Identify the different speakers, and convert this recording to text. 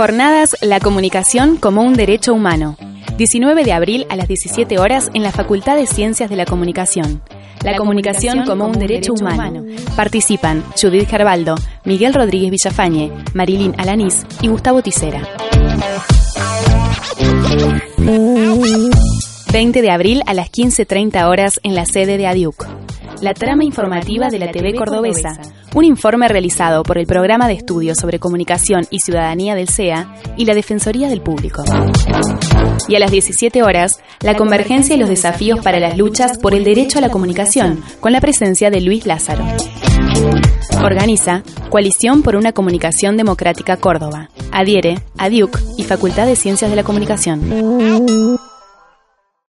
Speaker 1: Jornadas La Comunicación como un Derecho Humano. 19 de abril a las 17 horas en la Facultad de Ciencias de la Comunicación. La, comunicación, como un derecho, humano. Participan Judith Gerbaldo, Miguel Rodríguez Villafañe, Marilyn Alanís y Gustavo Tisera. 20 de abril a las 15.30 horas en la sede de ADIUC. La trama informativa de la TV cordobesa. Un informe realizado por el Programa de Estudios sobre Comunicación y Ciudadanía del CEA y la Defensoría del Público. Y a las 17 horas, la convergencia y los desafíos para las luchas por el derecho a la comunicación, con la presencia de Luis Lázaro. Organiza Coalición por una Comunicación Democrática Córdoba. Adhiere, ADIUC y Facultad de Ciencias de la Comunicación.